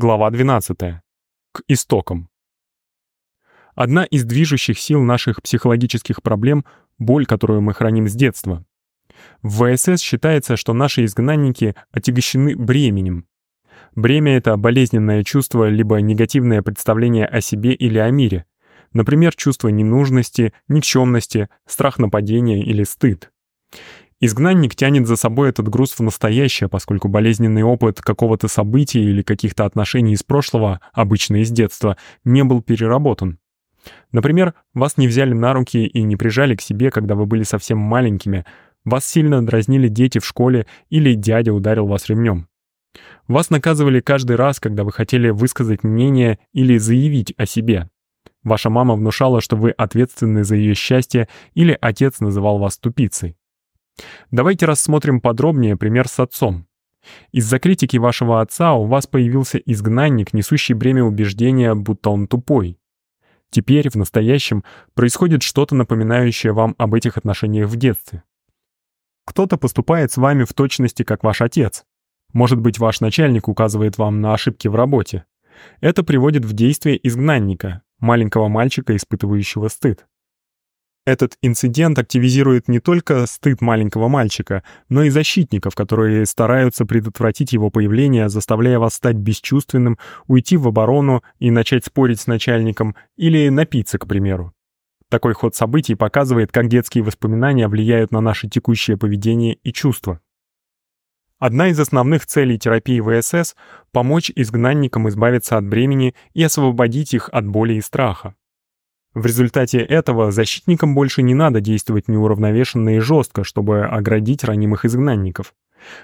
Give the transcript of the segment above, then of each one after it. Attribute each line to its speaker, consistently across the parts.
Speaker 1: Глава 12. К истокам. Одна из движущих сил наших психологических проблем — боль, которую мы храним с детства. В ВСС считается, что наши изгнанники отягощены бременем. Бремя — это болезненное чувство либо негативное представление о себе или о мире. Например, чувство ненужности, никчемности, страх нападения или стыд. Изгнанник тянет за собой этот груз в настоящее, поскольку болезненный опыт какого-то события или каких-то отношений из прошлого, обычно из детства, не был переработан. Например, вас не взяли на руки и не прижали к себе, когда вы были совсем маленькими, вас сильно дразнили дети в школе или дядя ударил вас ремнем. Вас наказывали каждый раз, когда вы хотели высказать мнение или заявить о себе. Ваша мама внушала, что вы ответственны за ее счастье, или отец называл вас тупицей. Давайте рассмотрим подробнее пример с отцом. Из-за критики вашего отца у вас появился изгнанник, несущий бремя убеждения, будто он тупой. Теперь, в настоящем, происходит что-то напоминающее вам об этих отношениях в детстве. Кто-то поступает с вами в точности, как ваш отец. Может быть, ваш начальник указывает вам на ошибки в работе. Это приводит в действие изгнанника, маленького мальчика, испытывающего стыд. Этот инцидент активизирует не только стыд маленького мальчика, но и защитников, которые стараются предотвратить его появление, заставляя вас стать бесчувственным, уйти в оборону и начать спорить с начальником или напиться, к примеру. Такой ход событий показывает, как детские воспоминания влияют на наше текущее поведение и чувства. Одна из основных целей терапии ВСС — помочь изгнанникам избавиться от бремени и освободить их от боли и страха. В результате этого защитникам больше не надо действовать неуравновешенно и жестко, чтобы оградить ранимых изгнанников.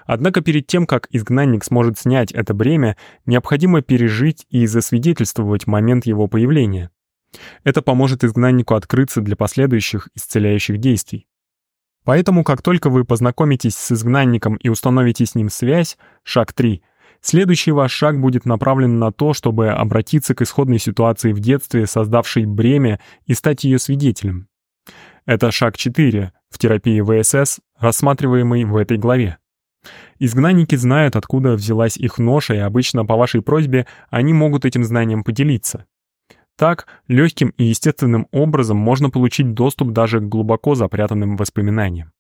Speaker 1: Однако перед тем, как изгнанник сможет снять это бремя, необходимо пережить и засвидетельствовать момент его появления. Это поможет изгнаннику открыться для последующих исцеляющих действий. Поэтому, как только вы познакомитесь с изгнанником и установите с ним связь, шаг 3, Следующий ваш шаг будет направлен на то, чтобы обратиться к исходной ситуации в детстве, создавшей бремя, и стать ее свидетелем. Это шаг 4 в терапии ВСС, рассматриваемый в этой главе. Изгнанники знают, откуда взялась их ноша, и обычно по вашей просьбе они могут этим знанием поделиться. Так, легким и естественным образом можно получить доступ даже к глубоко запрятанным воспоминаниям.